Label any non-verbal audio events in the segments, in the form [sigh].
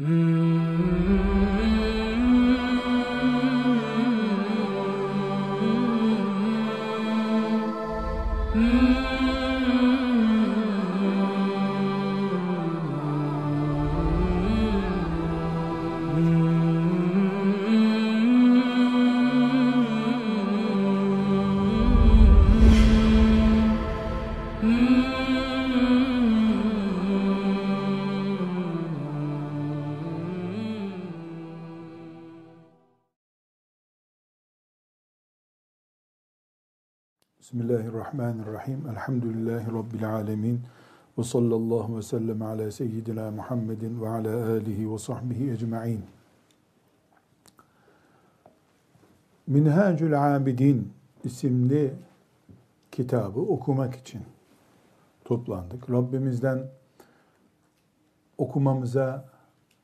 Mm. Bismillahirrahmanirrahim. Elhamdülillahi Rabbil alemin. Ve sallallahu ve sellem ala seyyidina Muhammedin ve ala alihi ve sahbihi ecma'in. Minhacül Abidin isimli kitabı okumak için toplandık. Rabbimizden okumamıza,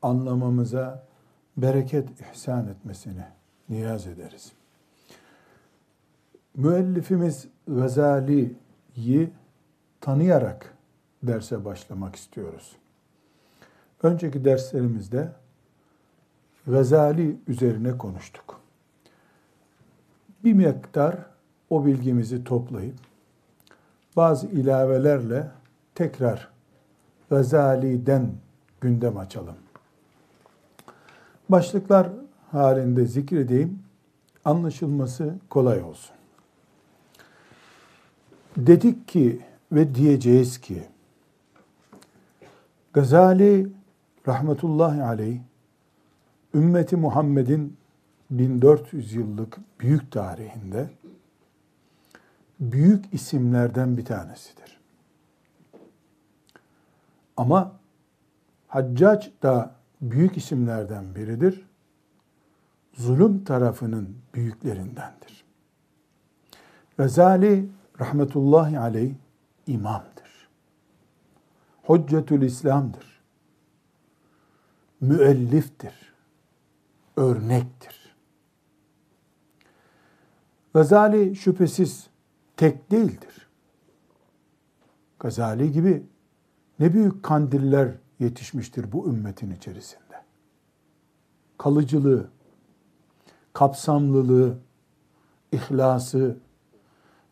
anlamamıza bereket ihsan etmesini niyaz ederiz. Müellifimiz Gazali'yi tanıyarak derse başlamak istiyoruz. Önceki derslerimizde Gazali üzerine konuştuk. Bir miktar o bilgimizi toplayıp bazı ilavelerle tekrar Gazali'den gündem açalım. Başlıklar halinde zikredeyim, anlaşılması kolay olsun. Dedik ki ve diyeceğiz ki Gazali rahmetullahi aleyh ümmeti Muhammed'in 1400 yıllık büyük tarihinde büyük isimlerden bir tanesidir. Ama Haccac da büyük isimlerden biridir. Zulüm tarafının büyüklerindendir. Gazali rahmetullahi aleyh imamdır. Hüccetül İslam'dır. Müelliftir. Örnektir. Gazali şüphesiz tek değildir. Gazali gibi ne büyük kandiller yetişmiştir bu ümmetin içerisinde. Kalıcılığı, kapsamlılığı, ihlası,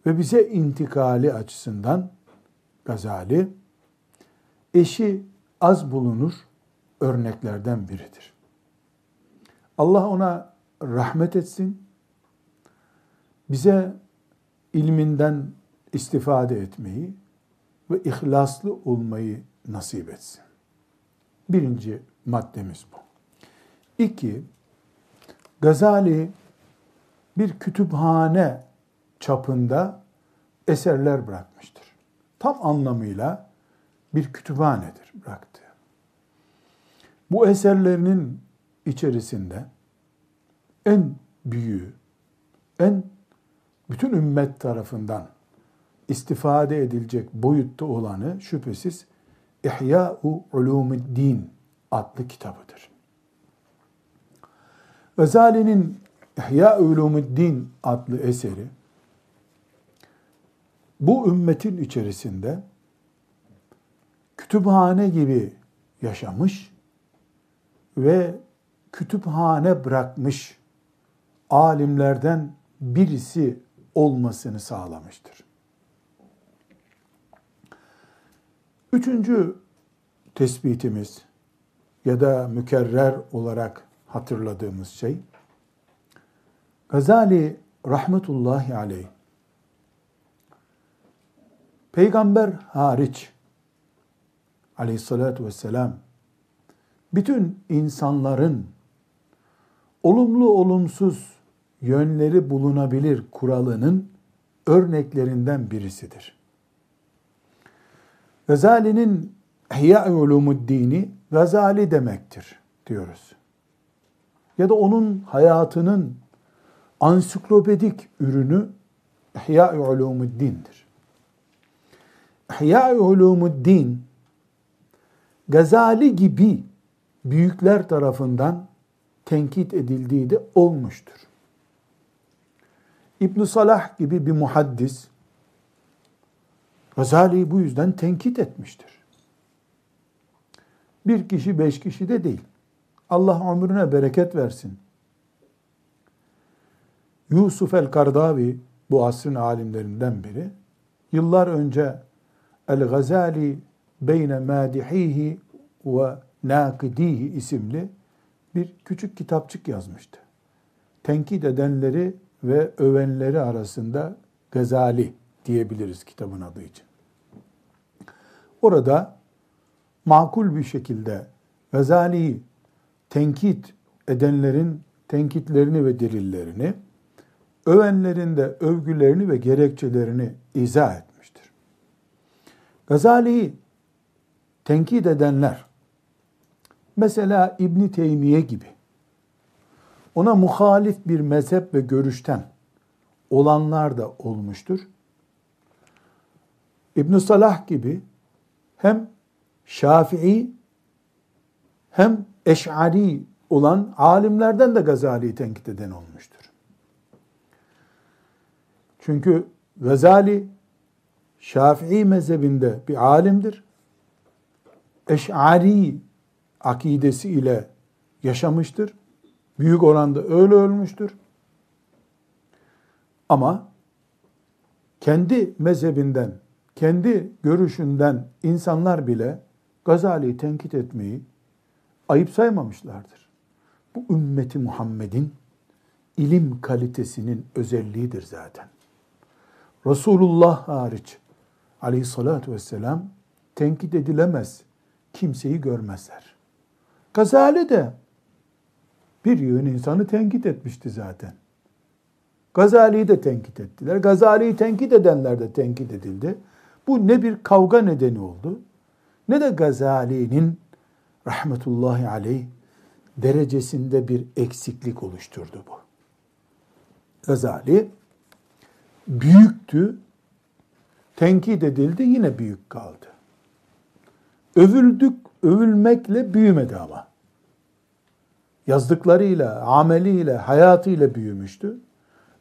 ve bize intikali açısından Gazali eşi az bulunur örneklerden biridir. Allah ona rahmet etsin. Bize ilminden istifade etmeyi ve ihlaslı olmayı nasip etsin. Birinci maddemiz bu. İki, Gazali bir kütüphane çapında eserler bırakmıştır. Tam anlamıyla bir kütüphanedir bıraktığı. Bu eserlerinin içerisinde en büyüğü, en bütün ümmet tarafından istifade edilecek boyutta olanı şüphesiz İhya-u Ulumuddin adlı kitabıdır. Gazali'nin İhya Ulumuddin adlı eseri bu ümmetin içerisinde kütüphane gibi yaşamış ve kütüphane bırakmış alimlerden birisi olmasını sağlamıştır. Üçüncü tespitimiz ya da mükerrer olarak hatırladığımız şey, Gazali rahmetullahi aleyh Peygamber hariç aleyhissalatü vesselam bütün insanların olumlu olumsuz yönleri bulunabilir kuralının örneklerinden birisidir. Gazali'nin İhya Ulumuddin'i Gazali demektir diyoruz. Ya da onun hayatının ansiklopedik ürünü İhya Ulumuddin'dir. İhya Ulumuddin Gazali gibi büyükler tarafından tenkit edildiği de olmuştur. İbn Salah gibi bir muhaddis Gazali'yi bu yüzden tenkit etmiştir. Bir kişi beş kişi de değil. Allah ömrüne bereket versin. Yusuf el-Kardavi bu asrın alimlerinden biri. Yıllar önce El-Gazali Beyne Madihihi ve Nakidihi isimli bir küçük kitapçık yazmıştı. Tenkit edenleri ve övenleri arasında Gazali diyebiliriz kitabın adı için. Orada makul bir şekilde Gazali'yi tenkit edenlerin tenkitlerini ve delillerini, övenlerin de övgülerini ve gerekçelerini izah etmiştir. Gazali'yi tenkit edenler, mesela İbn Teymiye gibi, ona muhalif bir mezhep ve görüşten olanlar da olmuştur. İbn Salah gibi hem Şafii hem Eş'ari olan alimlerden de Gazali'yi tenkit eden olmuştur. Çünkü Gazali Şafii mezhebinde bir alimdir. Eş'ari akidesi ile yaşamıştır. Büyük oranda öyle ölmüştür. Ama kendi mezhebinden, kendi görüşünden insanlar bile Gazali'yi tenkit etmeyi ayıp saymamışlardır. Bu ümmeti Muhammed'in ilim kalitesinin özelliğidir zaten. Resulullah hariç aleyhissalatü vesselam tenkit edilemez kimseyi görmezler. Gazali de bir yığın insanı tenkit etmişti zaten. Gazali'yi de tenkit ettiler. Gazali'yi tenkit edenler de tenkit edildi. Bu ne bir kavga nedeni oldu ne de Gazali'nin rahmetullahi aleyh derecesinde bir eksiklik oluşturdu bu. Gazali büyüktü, tenkit edildi yine büyük kaldı. Övüldük, övülmekle büyümedi ama. Yazdıklarıyla, ameliyle, hayatıyla büyümüştü.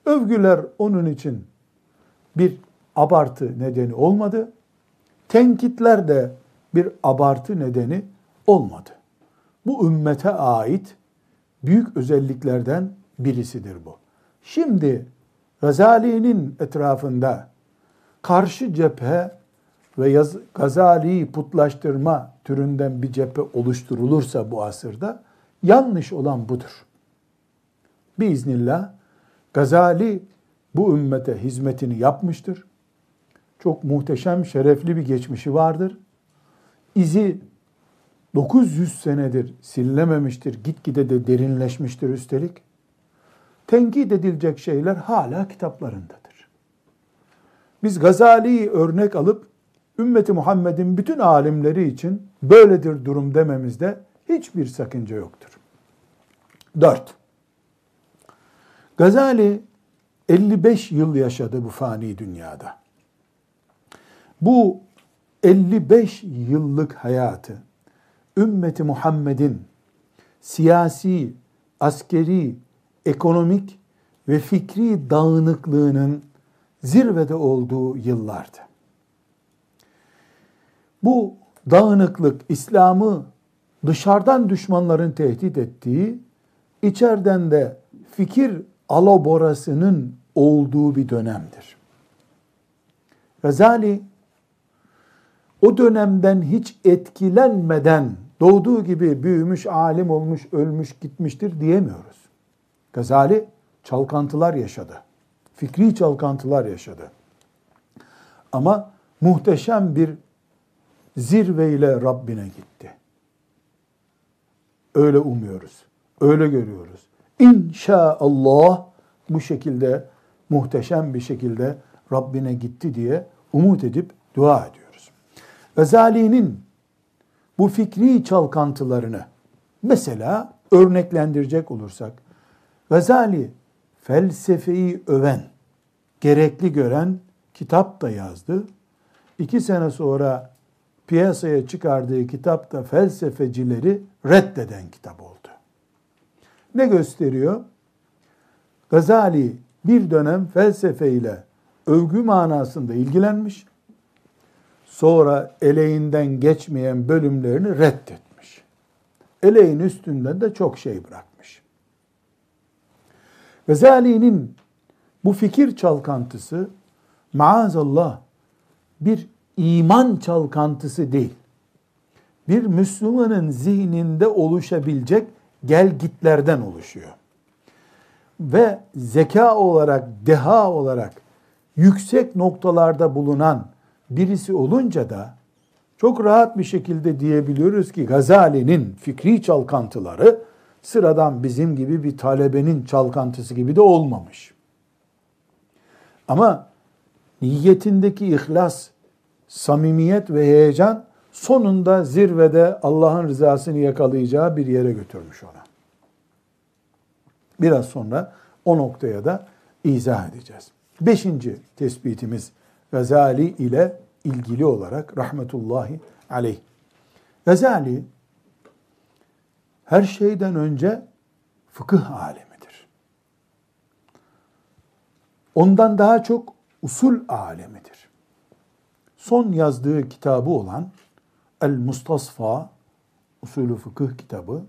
Övgüler onun için bir abartı nedeni olmadı. Tenkitler de bir abartı nedeni olmadı. Bu ümmete ait büyük özelliklerden birisidir bu. Şimdi Gazali'nin etrafında karşı cephe ve yaz, Gazali'yi putlaştırma türünden bir cephe oluşturulursa bu asırda yanlış olan budur. Biiznillah Gazali bu ümmete hizmetini yapmıştır. Çok muhteşem, şerefli bir geçmişi vardır. İzi 900 senedir silinememiştir, gitgide de derinleşmiştir üstelik. Tenkit edilecek şeyler hala kitaplarındadır. Biz Gazali'yi örnek alıp ümmeti Muhammed'in bütün alimleri için böyledir durum dememizde hiçbir sakınca yoktur. 4. Gazali 55 yıl yaşadı bu fani dünyada. Bu 55 yıllık hayatı ümmeti Muhammed'in siyasi, askeri, ekonomik ve fikri dağınıklığının zirvede olduğu yıllardı. Bu dağınıklık İslam'ı dışarıdan düşmanların tehdit ettiği, içeriden de fikir alaborasının olduğu bir dönemdir. Gazali o dönemden hiç etkilenmeden doğduğu gibi büyümüş, alim olmuş, ölmüş, gitmiştir diyemiyoruz. Gazali çalkantılar yaşadı. Fikri çalkantılar yaşadı. Ama muhteşem bir zirveyle Rabbine gitti. Öyle umuyoruz. Öyle görüyoruz. İnşaallah bu şekilde muhteşem bir şekilde Rabbine gitti diye umut edip dua ediyoruz. Gazali'nin bu fikri çalkantılarını mesela örneklendirecek olursak Gazali felsefeyi öven, gerekli gören kitap da yazdı. İki sene sonra piyasaya çıkardığı kitap da felsefecileri reddeden kitap oldu. Ne gösteriyor? Gazali bir dönem felsefeyle övgü manasında ilgilenmiş. Sonra eleğinden geçmeyen bölümlerini reddetmiş. eleğin üstünden de çok şey bırakmış. Gazali'nin bu fikir çalkantısı maazallah bir iman çalkantısı değil. Bir Müslümanın zihninde oluşabilecek gelgitlerden oluşuyor. Ve zeka olarak, deha olarak yüksek noktalarda bulunan birisi olunca da çok rahat bir şekilde diyebiliyoruz ki Gazali'nin fikri çalkantıları sıradan bizim gibi bir talebenin çalkantısı gibi de olmamış. Ama niyetindeki ihlas, samimiyet ve heyecan sonunda zirvede Allah'ın rızasını yakalayacağı bir yere götürmüş ona. Biraz sonra o noktaya da izah edeceğiz. Beşinci tespitimiz Gazali ile ilgili olarak rahmetullahi aleyh. Gazali her şeyden önce fıkıh alemidir. Ondan daha çok usul alemidir. Son yazdığı kitabı olan El Mustasfa usulü fıkıh kitabı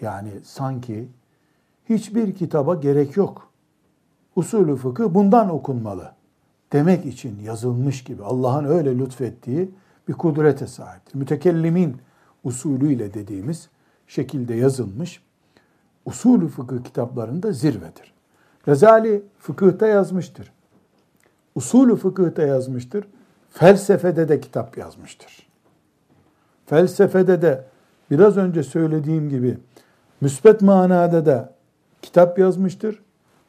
yani sanki hiçbir kitaba gerek yok. Usulü fıkıh bundan okunmalı demek için yazılmış gibi Allah'ın öyle lütfettiği bir kudrete sahiptir. Mütekellimin usulüyle dediğimiz şekilde yazılmış usulü fıkıh kitaplarında zirvedir. Gazali fıkıhta yazmıştır. Usulü fıkıhta yazmıştır. Felsefede de kitap yazmıştır. Felsefede de biraz önce söylediğim gibi müsbet manada da kitap yazmıştır.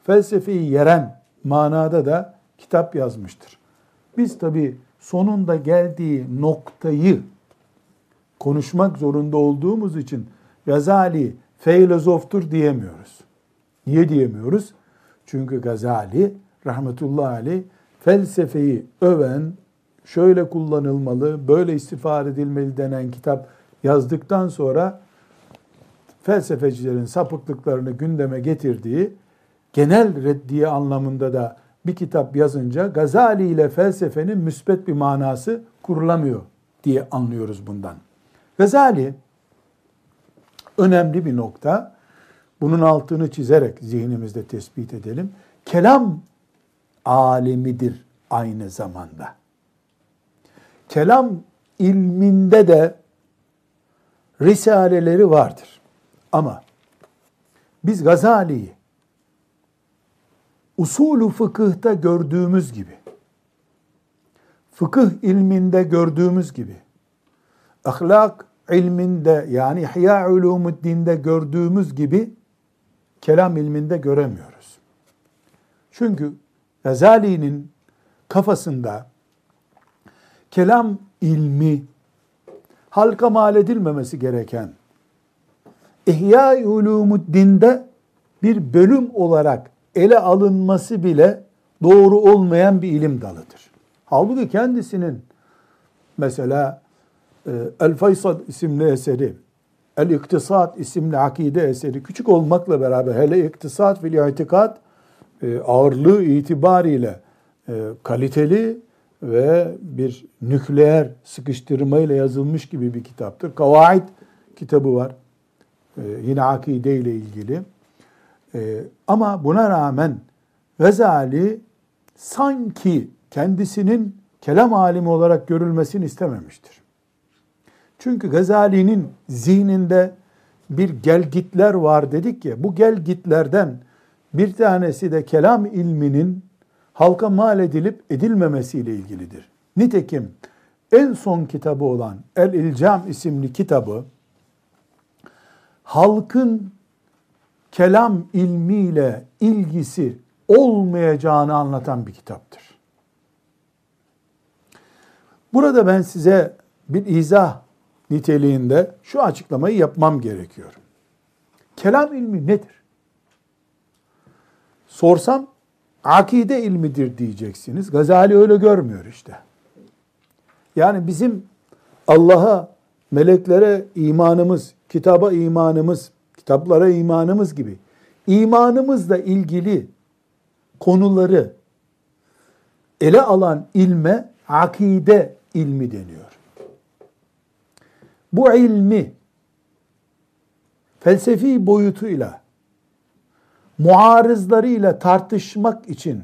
Felsefeyi yeren manada da kitap yazmıştır. Biz tabi sonunda geldiği noktayı konuşmak zorunda olduğumuz için Gazali filozoftur diyemiyoruz. Niye diyemiyoruz? Çünkü Gazali rahmetullahi aleyh felsefeyi öven, şöyle kullanılmalı, böyle istifade edilmeli denen kitap yazdıktan sonra felsefecilerin sapıklıklarını gündeme getirdiği genel reddiye anlamında da bir kitap yazınca Gazali ile felsefenin müsbet bir manası kurulamıyor diye anlıyoruz bundan. Gazali önemli bir nokta. Bunun altını çizerek zihnimizde tespit edelim. Kelam alemidir aynı zamanda. Kelam ilminde de risaleleri vardır. Ama biz Gazali'yi usulü fıkıhta gördüğümüz gibi, fıkıh ilminde gördüğümüz gibi, ahlak ilminde yani İhya Ulumuddin'de gördüğümüz gibi kelam ilminde göremiyoruz. Çünkü Gazali'nin kafasında kelam ilmi halka mal edilmemesi gereken İhya Ulumuddin'de bir bölüm olarak ele alınması bile doğru olmayan bir ilim dalıdır. Halbuki kendisinin mesela El Faysal isimli eseri, El İktisat isimli akide eseri küçük olmakla beraber hele İktisat ve İtikat e, ağırlığı itibariyle e, kaliteli ve bir nükleer sıkıştırmayla yazılmış gibi bir kitaptır. Kavaid kitabı var. Yine akide ile ilgili. Ee, ama buna rağmen Gazali sanki kendisinin kelam alimi olarak görülmesini istememiştir. Çünkü Gazali'nin zihninde bir gelgitler var dedik ya, bu gelgitlerden bir tanesi de kelam ilminin halka mal edilip edilmemesiyle ilgilidir. Nitekim en son kitabı olan El İlcam isimli kitabı halkın kelam ilmiyle ilgisi olmayacağını anlatan bir kitaptır. Burada ben size bir izah niteliğinde şu açıklamayı yapmam gerekiyor. Kelam ilmi nedir? Sorsam akide ilmidir diyeceksiniz. Gazali öyle görmüyor işte. Yani bizim Allah'a, meleklere imanımız, kitaba imanımız, kitaplara imanımız gibi imanımızla ilgili konuları ele alan ilme akide ilmi deniyor. Bu ilmi felsefi boyutuyla muarızlarıyla tartışmak için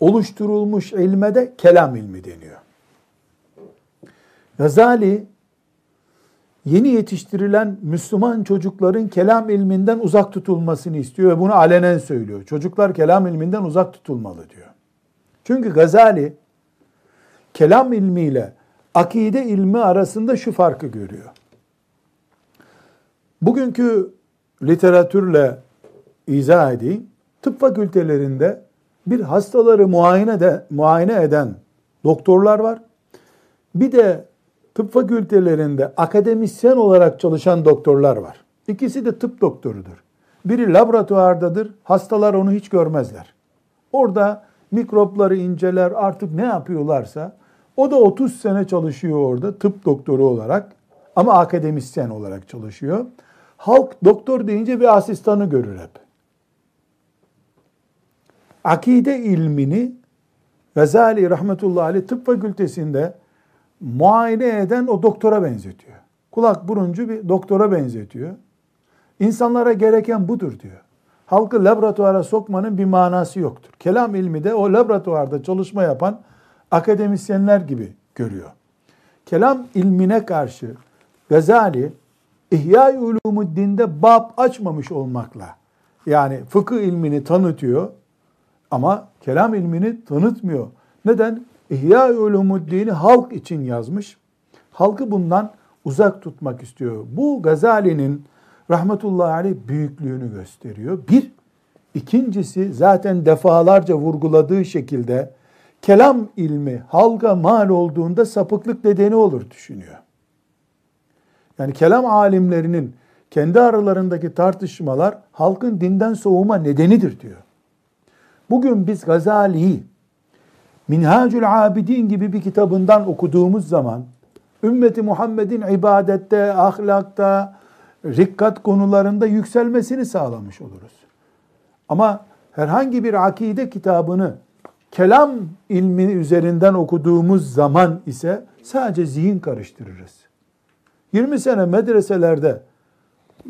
oluşturulmuş ilme de kelam ilmi deniyor. Gazali yeni yetiştirilen Müslüman çocukların kelam ilminden uzak tutulmasını istiyor ve bunu alenen söylüyor. Çocuklar kelam ilminden uzak tutulmalı diyor. Çünkü Gazali kelam ilmiyle akide ilmi arasında şu farkı görüyor. Bugünkü literatürle izah edeyim. Tıp fakültelerinde bir hastaları muayene, de, muayene eden doktorlar var. Bir de tıp fakültelerinde akademisyen olarak çalışan doktorlar var. İkisi de tıp doktorudur. Biri laboratuvardadır, hastalar onu hiç görmezler. Orada mikropları inceler, artık ne yapıyorlarsa o da 30 sene çalışıyor orada tıp doktoru olarak ama akademisyen olarak çalışıyor. Halk doktor deyince bir asistanı görür hep. Akide ilmini Gazali rahmetullahi aleyh tıp fakültesinde muayene eden o doktora benzetiyor. Kulak buruncu bir doktora benzetiyor. İnsanlara gereken budur diyor. Halkı laboratuvara sokmanın bir manası yoktur. Kelam ilmi de o laboratuvarda çalışma yapan akademisyenler gibi görüyor. Kelam ilmine karşı Gazali İhya-i Ulumuddin'de bab açmamış olmakla yani fıkıh ilmini tanıtıyor ama kelam ilmini tanıtmıyor. Neden? İhya-i Ulumuddin'i halk için yazmış. Halkı bundan uzak tutmak istiyor. Bu Gazali'nin rahmetullahi aleyh büyüklüğünü gösteriyor. Bir, ikincisi zaten defalarca vurguladığı şekilde kelam ilmi halka mal olduğunda sapıklık nedeni olur düşünüyor. Yani kelam alimlerinin kendi aralarındaki tartışmalar halkın dinden soğuma nedenidir diyor. Bugün biz Gazali'yi Minhacül Abidin gibi bir kitabından okuduğumuz zaman ümmeti Muhammed'in ibadette, ahlakta, rikkat konularında yükselmesini sağlamış oluruz. Ama herhangi bir akide kitabını kelam ilmi üzerinden okuduğumuz zaman ise sadece zihin karıştırırız. 20 sene medreselerde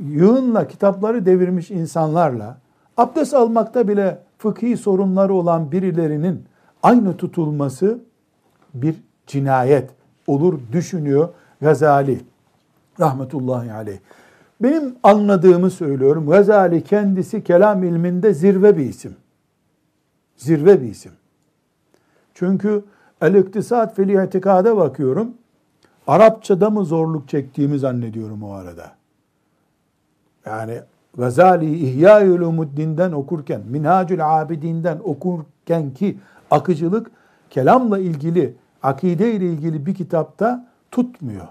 yığınla kitapları devirmiş insanlarla abdest almakta bile fıkhi sorunları olan birilerinin aynı tutulması bir cinayet olur düşünüyor Gazali rahmetullahi aleyh. Benim anladığımı söylüyorum. Gazali kendisi kelam ilminde zirve bir isim. Zirve bir isim. Çünkü el-iktisat fil itikada bakıyorum. Arapçada mı zorluk çektiğimi zannediyorum o arada. Yani Gazali İhya-i Ulumuddin'den okurken, Minhacül Abidin'den okurken ki akıcılık kelamla ilgili, akide ile ilgili bir kitapta tutmuyor.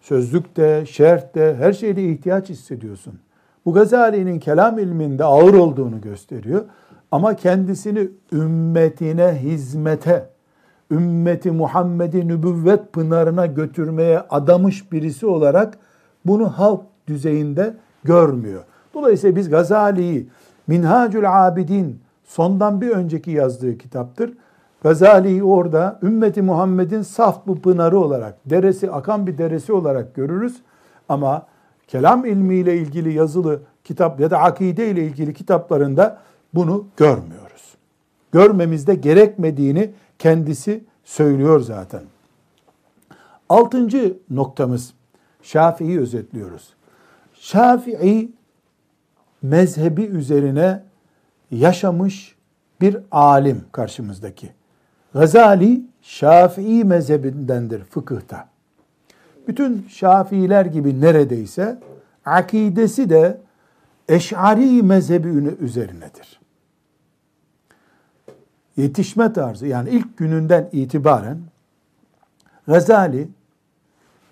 Sözlükte, şerhte, her şeyde ihtiyaç hissediyorsun. Bu Gazali'nin kelam ilminde ağır olduğunu gösteriyor. Ama kendisini ümmetine hizmete, ümmeti Muhammed'i nübüvvet pınarına götürmeye adamış birisi olarak bunu halk düzeyinde görmüyor. Dolayısıyla biz Gazali'yi Minhacül Abidin sondan bir önceki yazdığı kitaptır. Gazali'yi orada ümmeti Muhammed'in saf bu pınarı olarak, deresi, akan bir deresi olarak görürüz. Ama kelam ilmiyle ilgili yazılı kitap ya da akide ile ilgili kitaplarında bunu görmüyoruz. Görmemizde gerekmediğini kendisi söylüyor zaten. Altıncı noktamız Şafii'yi özetliyoruz. Şafii mezhebi üzerine yaşamış bir alim karşımızdaki. Gazali Şafii mezhebindendir fıkıhta. Bütün Şafiiler gibi neredeyse akidesi de Eş'ari mezhebi üzerinedir. Yetişme tarzı yani ilk gününden itibaren Gazali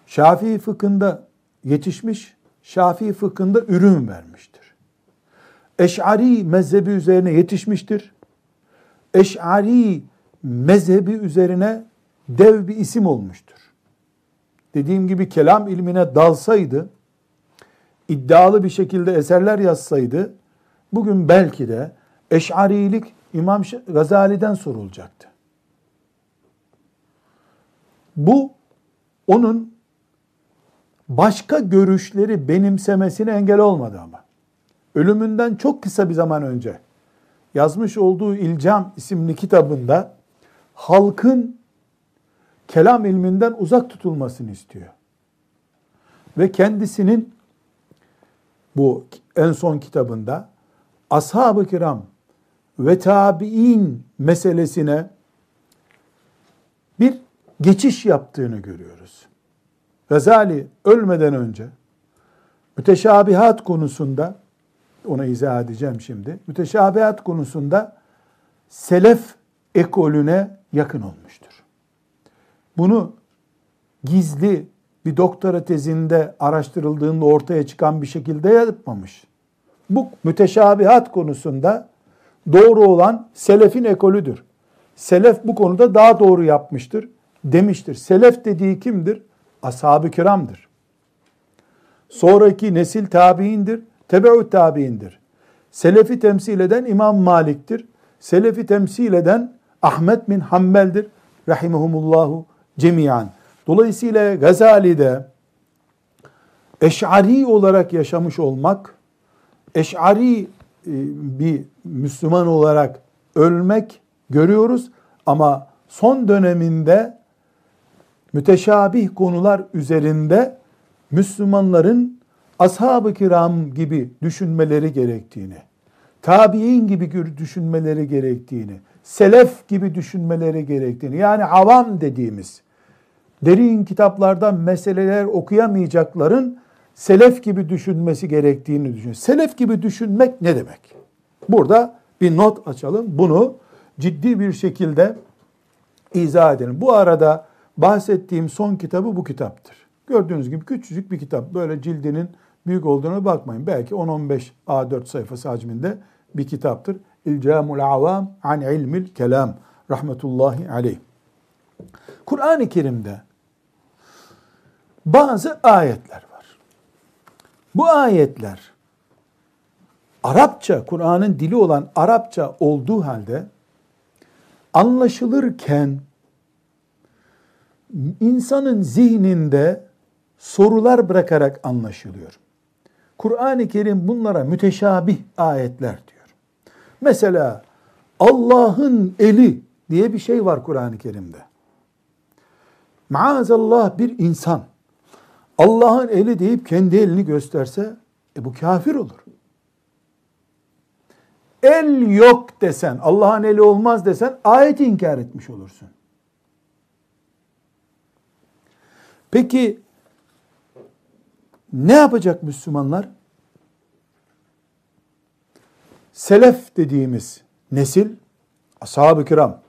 Şafii fıkhında yetişmiş, Şafii fıkhında ürün vermiştir. Eş'ari mezhebi üzerine yetişmiştir. Eş'ari mezhebi üzerine dev bir isim olmuştur. Dediğim gibi kelam ilmine dalsaydı, iddialı bir şekilde eserler yazsaydı, bugün belki de Eş'arilik İmam Gazali'den sorulacaktı. Bu onun başka görüşleri benimsemesine engel olmadı ama. Ölümünden çok kısa bir zaman önce yazmış olduğu İlcam isimli kitabında halkın kelam ilminden uzak tutulmasını istiyor. Ve kendisinin bu en son kitabında ashab-ı kiram ve tabi'in meselesine bir geçiş yaptığını görüyoruz. Gazali ölmeden önce müteşabihat konusunda ona izah edeceğim şimdi. Müteşabihat konusunda selef ekolüne yakın olmuştur. Bunu gizli bir doktora tezinde araştırıldığında ortaya çıkan bir şekilde yapmamış. Bu müteşabihat konusunda doğru olan selefin ekolüdür. Selef bu konuda daha doğru yapmıştır demiştir. Selef dediği kimdir? Ashab-ı kiramdır. Sonraki nesil tabiindir, tebeut tabiindir. Selefi temsil eden İmam Malik'tir. Selefi temsil eden Ahmet bin Hanbel'dir. Rahimehumullahu cemiyan. Dolayısıyla Gazali'de eş'ari olarak yaşamış olmak, eş'ari bir Müslüman olarak ölmek görüyoruz. Ama son döneminde müteşabih konular üzerinde Müslümanların ashab-ı kiram gibi düşünmeleri gerektiğini, tabi'in gibi düşünmeleri gerektiğini, selef gibi düşünmeleri gerektiğini, yani avam dediğimiz, derin kitaplardan meseleler okuyamayacakların selef gibi düşünmesi gerektiğini düşünüyor. Selef gibi düşünmek ne demek? Burada bir not açalım. Bunu ciddi bir şekilde izah edelim. Bu arada bahsettiğim son kitabı bu kitaptır. Gördüğünüz gibi küçücük bir kitap. Böyle cildinin büyük olduğuna bakmayın. Belki 10-15 A4 sayfası hacminde bir kitaptır. İlcamul avam an ilmil kelam. Rahmetullahi aleyh. Kur'an-ı Kerim'de bazı ayetler var. Bu ayetler Arapça, Kur'an'ın dili olan Arapça olduğu halde anlaşılırken insanın zihninde sorular bırakarak anlaşılıyor. Kur'an-ı Kerim bunlara müteşabih ayetler diyor. Mesela Allah'ın eli diye bir şey var Kur'an-ı Kerim'de. Maazallah bir insan Allah'ın eli deyip kendi elini gösterse e bu kafir olur. El yok desen, Allah'ın eli olmaz desen ayeti inkar etmiş olursun. Peki ne yapacak Müslümanlar? Selef dediğimiz nesil, ashab-ı kiram,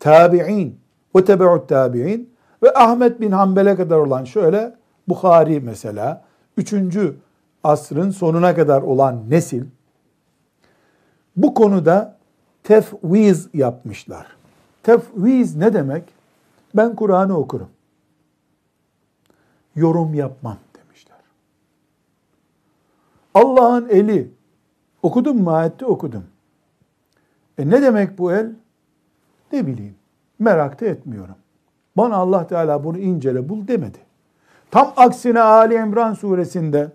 tabi'in ve tebe'ut tabi'in ve Ahmet bin Hanbel'e kadar olan şöyle Bukhari mesela, 3. asrın sonuna kadar olan nesil, bu konuda tefviz yapmışlar. Tefviz ne demek? Ben Kur'an'ı okurum yorum yapmam demişler. Allah'ın eli okudum mu ayette okudum. E ne demek bu el? Ne bileyim. Merak da etmiyorum. Bana Allah Teala bunu incele bul demedi. Tam aksine Ali İmran suresinde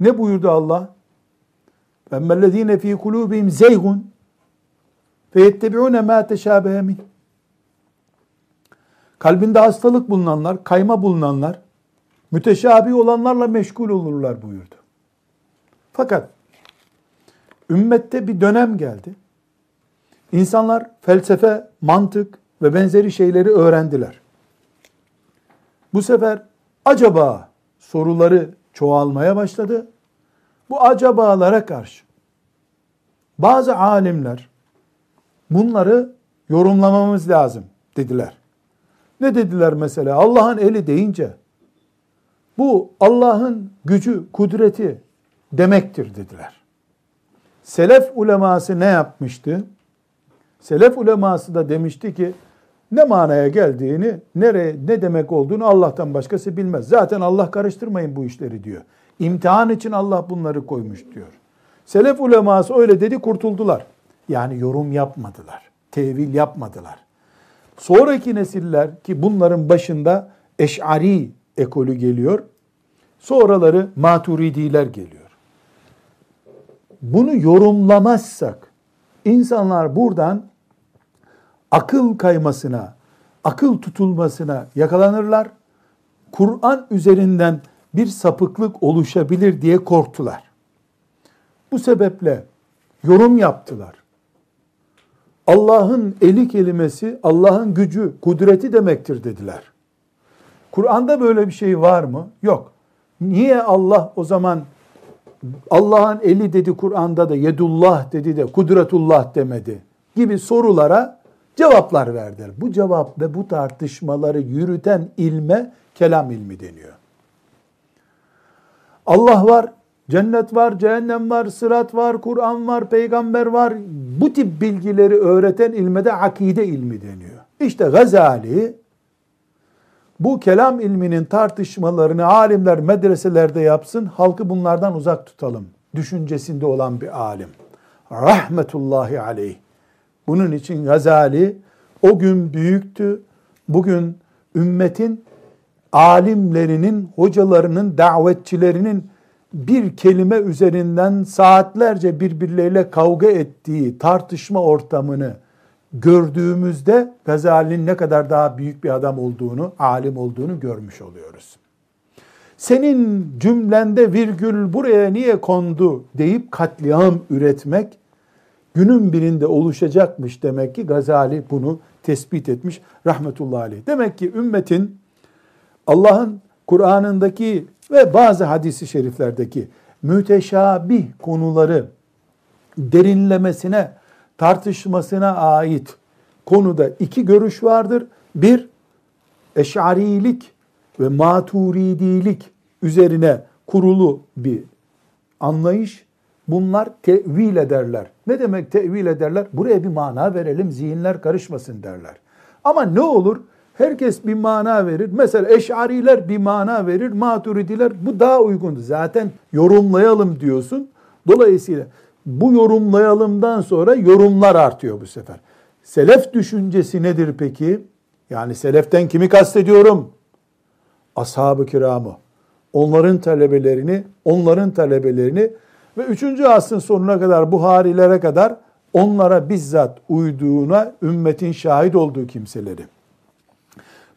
ne buyurdu Allah? Emmellezine fi kulubihim zeyhun feyettebiune ma teşabehe min. Kalbinde hastalık bulunanlar, kayma bulunanlar, müteşabi olanlarla meşgul olurlar buyurdu. Fakat ümmette bir dönem geldi. İnsanlar felsefe, mantık, ve benzeri şeyleri öğrendiler. Bu sefer acaba soruları çoğalmaya başladı. Bu acabalara karşı bazı alimler bunları yorumlamamız lazım dediler. Ne dediler mesela? Allah'ın eli deyince bu Allah'ın gücü, kudreti demektir dediler. Selef uleması ne yapmıştı? Selef uleması da demişti ki ne manaya geldiğini, nereye, ne demek olduğunu Allah'tan başkası bilmez. Zaten Allah karıştırmayın bu işleri diyor. İmtihan için Allah bunları koymuş diyor. Selef uleması öyle dedi kurtuldular. Yani yorum yapmadılar. Tevil yapmadılar. Sonraki nesiller ki bunların başında Eş'ari ekolü geliyor. Sonraları maturidiler geliyor. Bunu yorumlamazsak insanlar buradan akıl kaymasına, akıl tutulmasına yakalanırlar. Kur'an üzerinden bir sapıklık oluşabilir diye korktular. Bu sebeple yorum yaptılar. Allah'ın eli kelimesi Allah'ın gücü, kudreti demektir dediler. Kur'an'da böyle bir şey var mı? Yok. Niye Allah o zaman Allah'ın eli dedi Kur'an'da da yedullah dedi de kudretullah demedi gibi sorulara cevaplar verdiler. Bu cevap ve bu tartışmaları yürüten ilme kelam ilmi deniyor. Allah var, cennet var, cehennem var, sırat var, Kur'an var, peygamber var. Bu tip bilgileri öğreten ilme de akide ilmi deniyor. İşte Gazali bu kelam ilminin tartışmalarını alimler medreselerde yapsın, halkı bunlardan uzak tutalım. Düşüncesinde olan bir alim. Rahmetullahi aleyh. Bunun için Gazali o gün büyüktü. Bugün ümmetin alimlerinin, hocalarının, davetçilerinin bir kelime üzerinden saatlerce birbirleriyle kavga ettiği tartışma ortamını gördüğümüzde Gazali'nin ne kadar daha büyük bir adam olduğunu, alim olduğunu görmüş oluyoruz. Senin cümlende virgül buraya niye kondu deyip katliam üretmek günün birinde oluşacakmış demek ki Gazali bunu tespit etmiş rahmetullahi aleyh. Demek ki ümmetin Allah'ın Kur'an'ındaki ve bazı hadisi şeriflerdeki müteşabih konuları derinlemesine tartışmasına ait konuda iki görüş vardır. Bir, eşarilik ve maturidilik üzerine kurulu bir anlayış. Bunlar tevil ederler. Ne demek tevil ederler? Buraya bir mana verelim, zihinler karışmasın derler. Ama ne olur? Herkes bir mana verir. Mesela eşariler bir mana verir, maturidiler bu daha uygundu. Zaten yorumlayalım diyorsun. Dolayısıyla bu yorumlayalımdan sonra yorumlar artıyor bu sefer. Selef düşüncesi nedir peki? Yani seleften kimi kastediyorum? Ashab-ı kiramı. Onların talebelerini, onların talebelerini ve 3. asrın sonuna kadar Buharilere kadar onlara bizzat uyduğuna ümmetin şahit olduğu kimseleri.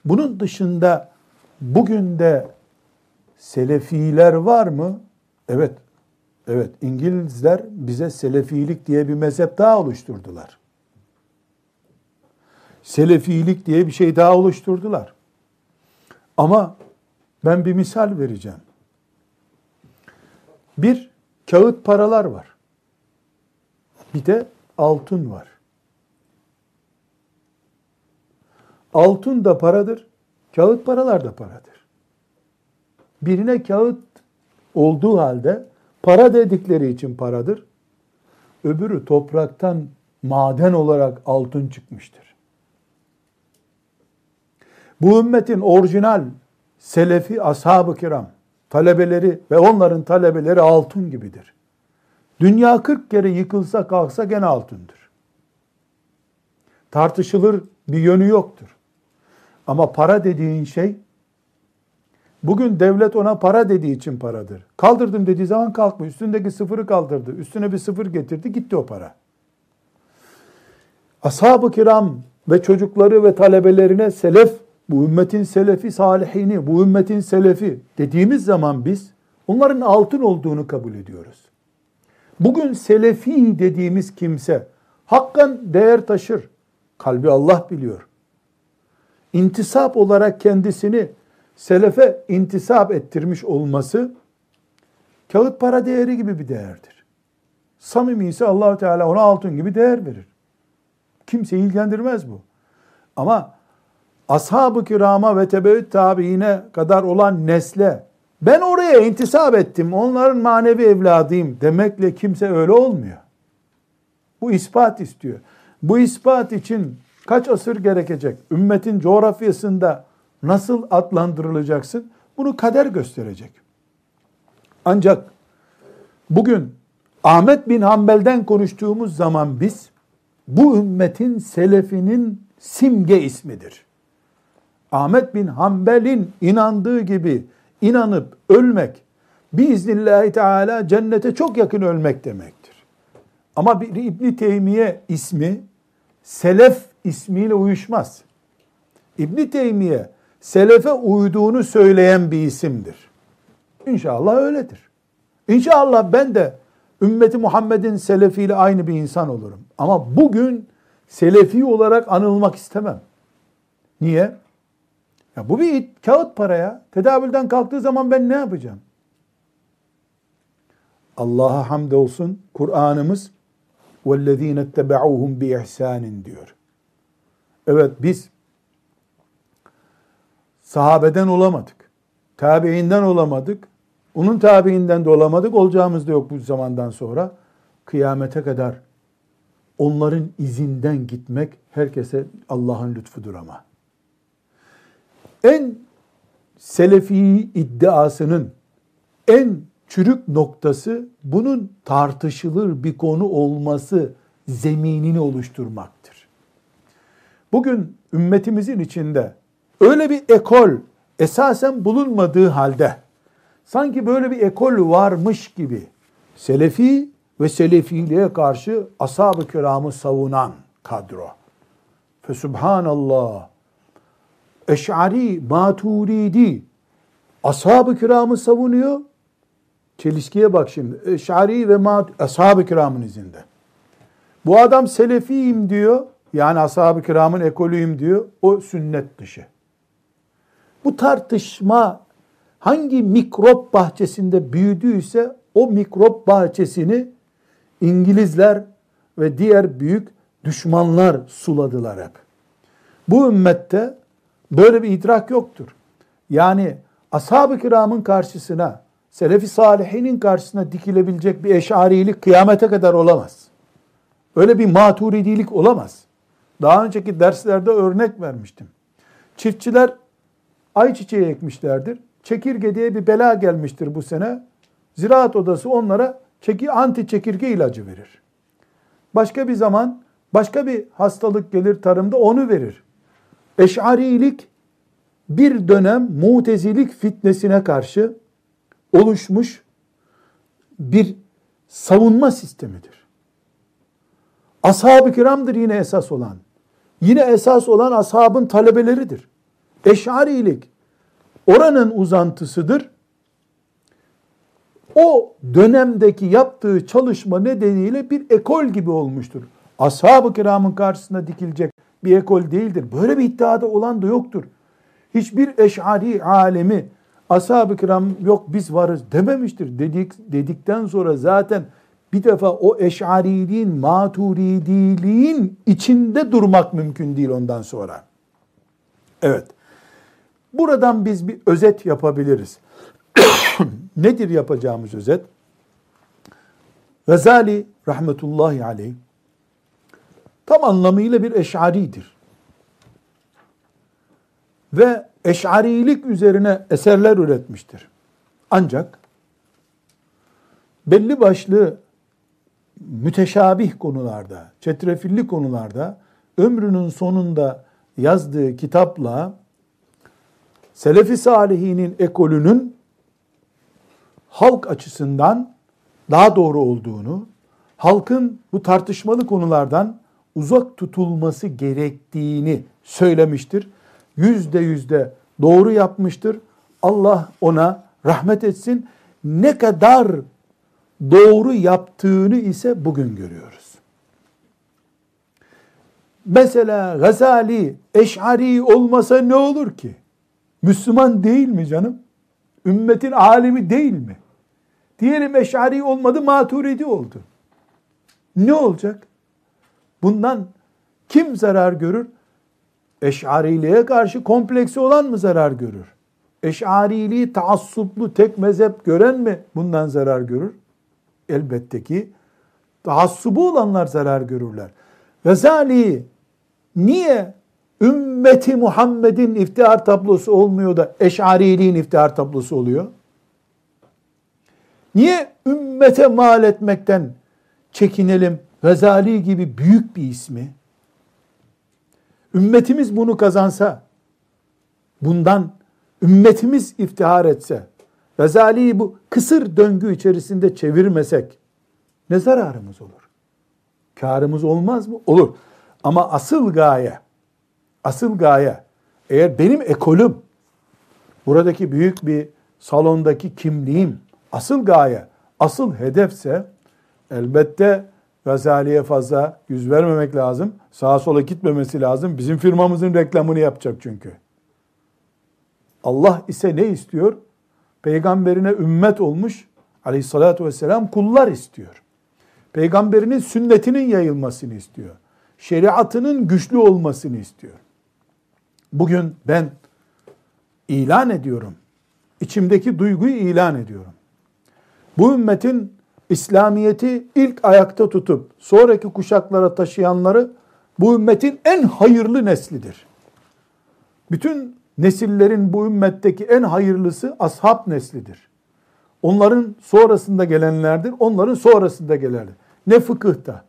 Bunun dışında bugün de selefiler var mı? Evet Evet, İngilizler bize Selefilik diye bir mezhep daha oluşturdular. Selefilik diye bir şey daha oluşturdular. Ama ben bir misal vereceğim. Bir kağıt paralar var. Bir de altın var. Altın da paradır, kağıt paralar da paradır. Birine kağıt olduğu halde para dedikleri için paradır. Öbürü topraktan maden olarak altın çıkmıştır. Bu ümmetin orijinal selefi ashab-ı kiram, talebeleri ve onların talebeleri altın gibidir. Dünya 40 kere yıkılsa kalksa gene altındır. Tartışılır bir yönü yoktur. Ama para dediğin şey Bugün devlet ona para dediği için paradır. Kaldırdım dediği zaman kalkmıyor. Üstündeki sıfırı kaldırdı. Üstüne bir sıfır getirdi. Gitti o para. Ashab-ı kiram ve çocukları ve talebelerine selef, bu ümmetin selefi salihini, bu ümmetin selefi dediğimiz zaman biz onların altın olduğunu kabul ediyoruz. Bugün selefi dediğimiz kimse hakkan değer taşır. Kalbi Allah biliyor. İntisap olarak kendisini selefe intisap ettirmiş olması kağıt para değeri gibi bir değerdir. Samimi ise Allahu Teala ona altın gibi değer verir. Kimseyi ilgilendirmez bu. Ama ashab-ı kirama ve tebeüt tabiine kadar olan nesle ben oraya intisap ettim, onların manevi evladıyım demekle kimse öyle olmuyor. Bu ispat istiyor. Bu ispat için kaç asır gerekecek? Ümmetin coğrafyasında nasıl adlandırılacaksın? Bunu kader gösterecek. Ancak bugün Ahmet bin Hanbel'den konuştuğumuz zaman biz bu ümmetin selefinin simge ismidir. Ahmet bin Hanbel'in inandığı gibi inanıp ölmek biiznillahü teala cennete çok yakın ölmek demektir. Ama bir İbni Teymiye ismi selef ismiyle uyuşmaz. İbni Teymiye selefe uyduğunu söyleyen bir isimdir. İnşallah öyledir. İnşallah ben de ümmeti Muhammed'in selefiyle aynı bir insan olurum. Ama bugün selefi olarak anılmak istemem. Niye? Ya bu bir kağıt paraya. Tedavülden kalktığı zaman ben ne yapacağım? Allah'a hamdolsun Kur'an'ımız وَالَّذ۪ينَ اتَّبَعُوهُمْ بِإِحْسَانٍ diyor. Evet biz sahabeden olamadık. Tabiinden olamadık. Onun tabiinden de olamadık. Olacağımız da yok bu zamandan sonra. Kıyamete kadar onların izinden gitmek herkese Allah'ın lütfudur ama. En selefi iddiasının en çürük noktası bunun tartışılır bir konu olması zeminini oluşturmaktır. Bugün ümmetimizin içinde öyle bir ekol esasen bulunmadığı halde sanki böyle bir ekol varmış gibi selefi ve selefiliğe karşı ashab-ı kiramı savunan kadro. Fesubhanallah. Eş'ari, Maturidi ashab-ı kiramı savunuyor. Çelişkiye bak şimdi. Eş'ari ve mat ashab-ı kiramın izinde. Bu adam selefiyim diyor. Yani ashab-ı kiramın ekolüyüm diyor. O sünnet dışı. Bu tartışma hangi mikrop bahçesinde büyüdüyse o mikrop bahçesini İngilizler ve diğer büyük düşmanlar suladılar hep. Bu ümmette böyle bir idrak yoktur. Yani ashab-ı kiramın karşısına, selefi salihinin karşısına dikilebilecek bir eşarilik kıyamete kadar olamaz. Öyle bir maturidilik olamaz. Daha önceki derslerde örnek vermiştim. Çiftçiler ayçiçeği ekmişlerdir. Çekirge diye bir bela gelmiştir bu sene. Ziraat odası onlara çeki, anti çekirge ilacı verir. Başka bir zaman başka bir hastalık gelir tarımda onu verir. Eş'arilik bir dönem mutezilik fitnesine karşı oluşmuş bir savunma sistemidir. Ashab-ı kiramdır yine esas olan. Yine esas olan ashabın talebeleridir. Eş'arilik oranın uzantısıdır. O dönemdeki yaptığı çalışma nedeniyle bir ekol gibi olmuştur. Ashab-ı kiramın karşısına dikilecek bir ekol değildir. Böyle bir iddiada olan da yoktur. Hiçbir eş'ari alemi ashab-ı kiram yok biz varız dememiştir. Dedik, dedikten sonra zaten bir defa o eş'ariliğin, maturidiliğin içinde durmak mümkün değil ondan sonra. Evet. Buradan biz bir özet yapabiliriz. [coughs] Nedir yapacağımız özet? Gazali rahmetullahi aleyh tam anlamıyla bir eş'aridir. Ve eş'arilik üzerine eserler üretmiştir. Ancak belli başlı müteşabih konularda, çetrefilli konularda ömrünün sonunda yazdığı kitapla Selefi Salihinin ekolünün halk açısından daha doğru olduğunu, halkın bu tartışmalı konulardan uzak tutulması gerektiğini söylemiştir. Yüzde yüzde doğru yapmıştır. Allah ona rahmet etsin. Ne kadar doğru yaptığını ise bugün görüyoruz. Mesela Gazali, Eş'ari olmasa ne olur ki? Müslüman değil mi canım? Ümmetin alimi değil mi? Diyelim Eş'ari olmadı, Maturidi oldu. Ne olacak? Bundan kim zarar görür? Eş'ariliğe karşı kompleksi olan mı zarar görür? Eş'ariliği taassuplu tek mezhep gören mi bundan zarar görür? Elbette ki taassubu olanlar zarar görürler. Gazali niye ümmeti Muhammed'in iftihar tablosu olmuyor da eşariliğin iftihar tablosu oluyor? Niye ümmete mal etmekten çekinelim? Gazali gibi büyük bir ismi. Ümmetimiz bunu kazansa, bundan ümmetimiz iftihar etse, Gazali'yi bu kısır döngü içerisinde çevirmesek ne zararımız olur? Karımız olmaz mı? Olur. Ama asıl gaye, asıl gaye eğer benim ekolüm, buradaki büyük bir salondaki kimliğim, asıl gaye, asıl hedefse elbette Gazali'ye fazla yüz vermemek lazım. Sağa sola gitmemesi lazım. Bizim firmamızın reklamını yapacak çünkü. Allah ise ne istiyor? Peygamberine ümmet olmuş aleyhissalatü vesselam kullar istiyor. Peygamberinin sünnetinin yayılmasını istiyor. Şeriatının güçlü olmasını istiyor. Bugün ben ilan ediyorum. İçimdeki duyguyu ilan ediyorum. Bu ümmetin İslamiyeti ilk ayakta tutup sonraki kuşaklara taşıyanları bu ümmetin en hayırlı neslidir. Bütün nesillerin bu ümmetteki en hayırlısı ashab neslidir. Onların sonrasında gelenlerdir, onların sonrasında gelenler. Ne fıkıhta,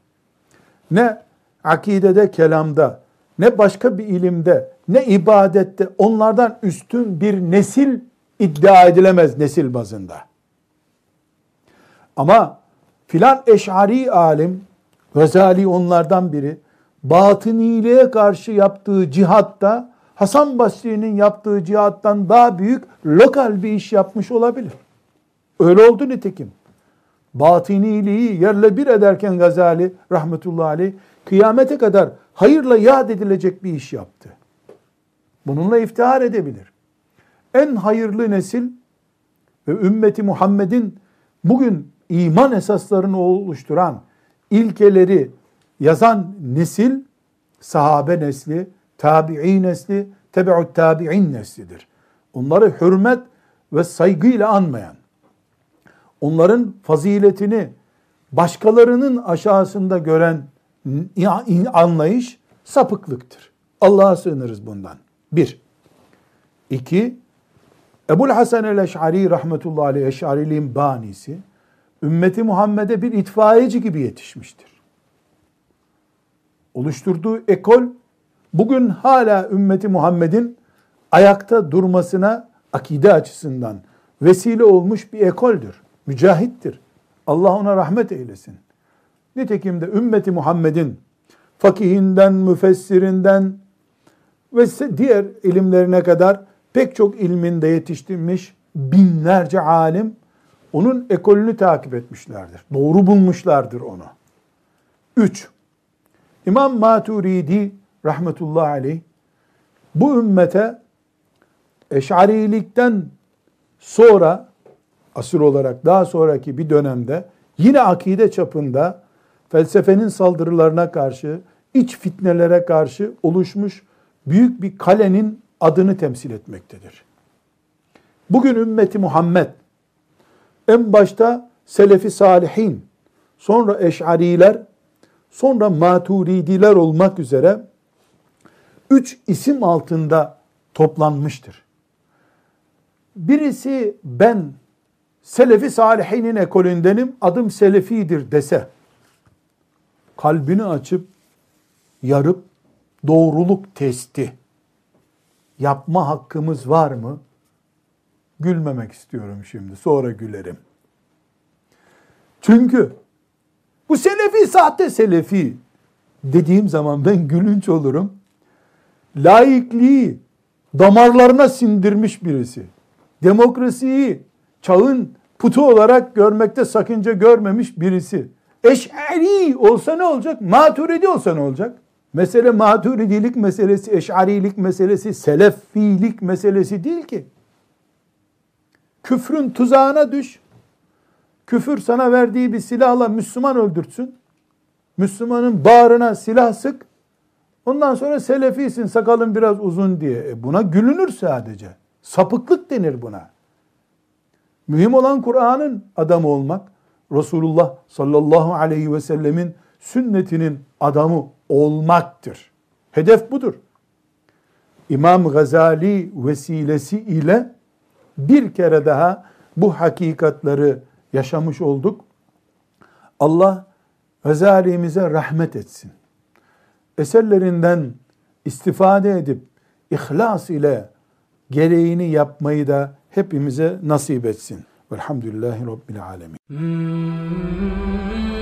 ne akidede, kelamda, ne başka bir ilimde, ne ibadette onlardan üstün bir nesil iddia edilemez nesil bazında. Ama filan eşari alim, Gazali onlardan biri, batıniliğe karşı yaptığı cihatta Hasan Basri'nin yaptığı cihattan daha büyük lokal bir iş yapmış olabilir. Öyle oldu nitekim. Batıniliği yerle bir ederken Gazali rahmetullahi aleyh kıyamete kadar hayırla yad edilecek bir iş yaptı. Bununla iftihar edebilir. En hayırlı nesil ve ümmeti Muhammed'in bugün iman esaslarını oluşturan ilkeleri yazan nesil sahabe nesli, tabi'i nesli, tebe'ut tabi'in neslidir. Onları hürmet ve saygıyla anmayan, onların faziletini başkalarının aşağısında gören anlayış sapıklıktır. Allah'a sığınırız bundan. Bir. İki, Ebul Hasan el-Eş'ari rahmetullahi aleyh Eş'ariliğin banisi, ümmeti Muhammed'e bir itfaiyeci gibi yetişmiştir. Oluşturduğu ekol bugün hala ümmeti Muhammed'in ayakta durmasına akide açısından vesile olmuş bir ekoldür. Mücahittir. Allah ona rahmet eylesin. Nitekim de ümmeti Muhammed'in fakihinden, müfessirinden ve diğer ilimlerine kadar pek çok ilminde yetiştirmiş binlerce alim onun ekolünü takip etmişlerdir. Doğru bulmuşlardır onu. Üç, İmam Maturidi rahmetullahi aleyh bu ümmete eşarilikten sonra asır olarak daha sonraki bir dönemde yine akide çapında felsefenin saldırılarına karşı, iç fitnelere karşı oluşmuş büyük bir kalenin adını temsil etmektedir. Bugün ümmeti Muhammed en başta Selefi Salihin, sonra Eş'ariler, sonra Maturidiler olmak üzere üç isim altında toplanmıştır. Birisi ben Selefi Salihinin ekolündenim, adım Selefidir dese, kalbini açıp, yarıp, doğruluk testi yapma hakkımız var mı? Gülmemek istiyorum şimdi, sonra gülerim. Çünkü bu Selefi sahte Selefi dediğim zaman ben gülünç olurum. Laikliği damarlarına sindirmiş birisi. Demokrasiyi çağın putu olarak görmekte sakınca görmemiş birisi. Eş'ari olsa ne olacak? Maturidi olsa ne olacak? Mesele maturidilik meselesi, eş'arilik meselesi, selefilik meselesi değil ki. Küfrün tuzağına düş. Küfür sana verdiği bir silahla Müslüman öldürsün. Müslümanın bağrına silah sık. Ondan sonra selefisin sakalın biraz uzun diye. E buna gülünür sadece. Sapıklık denir buna. Mühim olan Kur'an'ın adamı olmak. Resulullah sallallahu aleyhi ve sellemin sünnetinin adamı olmaktır. Hedef budur. İmam Gazali vesilesi ile bir kere daha bu hakikatları yaşamış olduk. Allah Gazali'mize rahmet etsin. Eserlerinden istifade edip ihlas ile gereğini yapmayı da hepimize nasip etsin. Velhamdülillahi Rabbil Alemin. Mm-hmm.